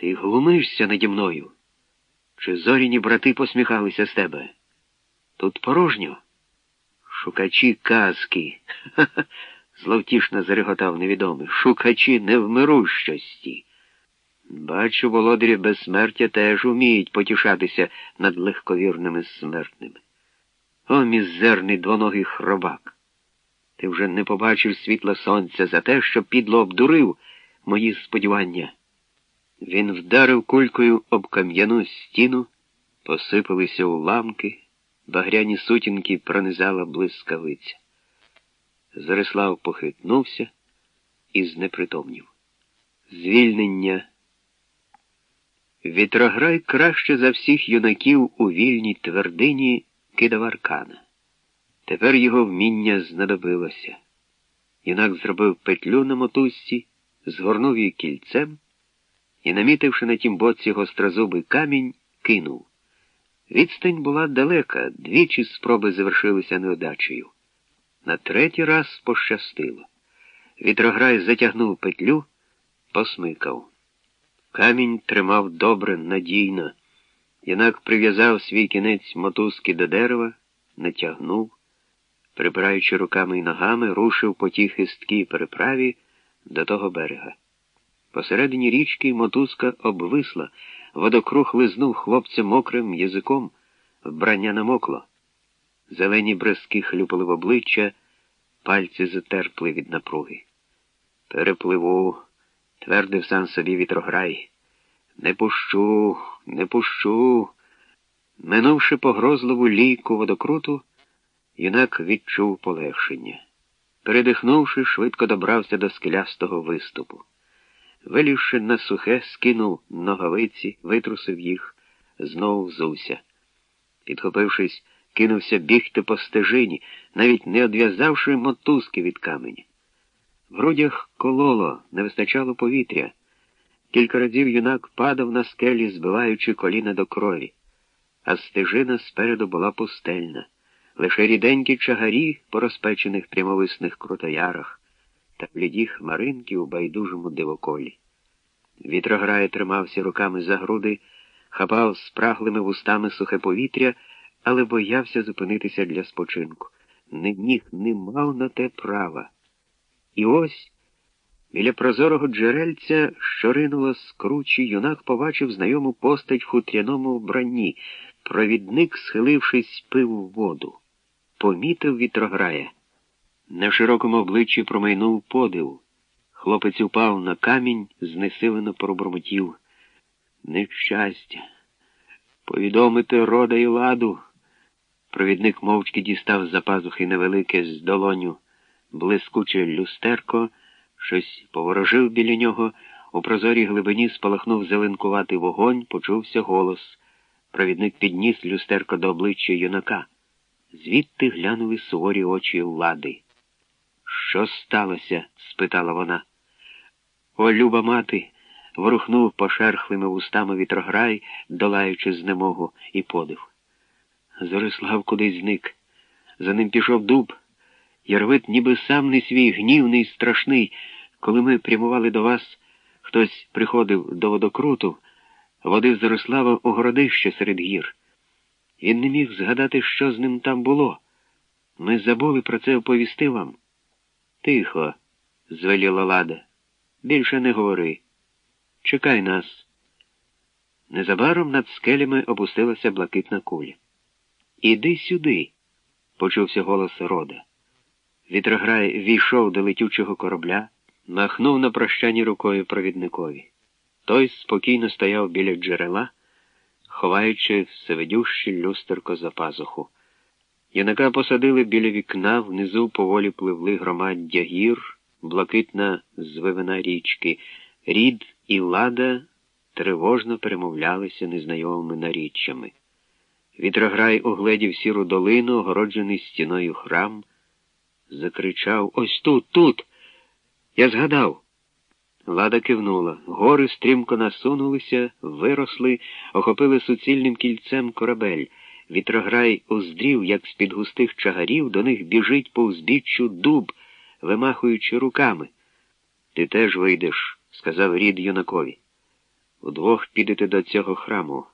Ти глумишся наді мною. Чи зоріні брати посміхалися з тебе? Тут порожньо. Шукачі казки. Ха-ха, зловтішно зареготав невідомий. Шукачі невмирущості. Бачу, володарі безсмертя теж уміють потішатися над легковірними смертними. О, мізерний двоногий хробак! Ти вже не побачив світла сонця за те, що підло обдурив мої сподівання. Він вдарив кулькою об кам'яну стіну, посипалися уламки, багряні сутінки пронизала блискавиця. Зарислав похитнувся і знепритомнів. Звільнення. Вітрограй краще за всіх юнаків у вільній твердині кидав аркана. Тепер його вміння знадобилося. Юнак зробив петлю на мотузці, згорнув її кільцем і, намітивши на тім боці гострозубий камінь, кинув. Відстань була далека, двічі спроби завершилися неудачею. На третій раз пощастило. Вітрограй затягнув петлю, посмикав. Камінь тримав добре, надійно. Юнак прив'язав свій кінець мотузки до дерева, натягнув, прибираючи руками й ногами, рушив по тій хисткій переправі до того берега. Посередині річки мотузка обвисла, водокруг лизнув хлопця мокрим язиком, вбрання намокло. Зелені бризки хлюпали в обличчя, пальці затерпли від напруги. Перепливу, твердив сам собі вітрограй. Не пущу, не пущу. Минувши погрозливу лійку водокруту, юнак відчув полегшення. Передихнувши, швидко добрався до скелястого виступу. Вилівши на сухе, скинув ноговиці, витрусив їх, знову взувся. Підхопившись, кинувся бігти по стежині, навіть не одв'язавши мотузки від каменя. В грудях кололо, не вистачало повітря. Кілька разів юнак падав на скелі, збиваючи коліна до крові, а стежина спереду була пустельна, лише ріденькі чагарі по розпечених прямовисних крутоярах та бліді хмаринки у байдужому дивоколі. Вітрограє тримався руками за груди, хапав спраглими вустами сухе повітря, але боявся зупинитися для спочинку. Не міг, не мав на те права. І ось біля прозорого джерельця, що ринуло з кручі, юнак побачив знайому постать в хутряному вбранні. Провідник, схилившись, пив воду. Помітив вітрограя. На широкому обличчі промайнув подив. Хлопець упав на камінь, знесилено пробурмотів. Нещастя. Повідомити рода і ладу. Провідник мовчки дістав з за пазухи невелике з долоню блискуче люстерко, щось поворожив біля нього, у прозорій глибині спалахнув зеленкуватий вогонь, почувся голос. Провідник підніс люстерко до обличчя юнака. Звідти глянули суворі очі лади. Що сталося? спитала вона. О, люба мати, ворухнув пошерхлими вустами вітрограй, долаючи знемогу і подив. Зорислав кудись зник. За ним пішов дуб. Ярвит ніби сам не свій гнівний, страшний. Коли ми прямували до вас, хтось приходив до водокруту, водив Зорислава у городище серед гір. Він не міг згадати, що з ним там було. Ми забули про це оповісти вам. Тихо, звеліла лада. Більше не говори. Чекай нас. Незабаром над скелями опустилася блакитна куля. Іди сюди, почувся голос рода. Вітрограй війшов до летючого корабля, махнув на прощанні рукою провідникові. Той спокійно стояв біля джерела, ховаючи всевидюще люстерко за пазуху. Юнака посадили біля вікна, внизу поволі пливли громаддя гір, блакитна звивина річки. Рід і лада тривожно перемовлялися незнайомими наріччями. Вітрограй угледів сіру долину, огороджений стіною храм, закричав Ось тут, тут. Я згадав. Лада кивнула. Гори стрімко насунулися, виросли, охопили суцільним кільцем корабель. Вітрограй уздрів, як з-під густих чагарів до них біжить по узбіччю дуб, вимахуючи руками. Ти теж вийдеш, сказав рід юнакові. Удвох підете до цього храму.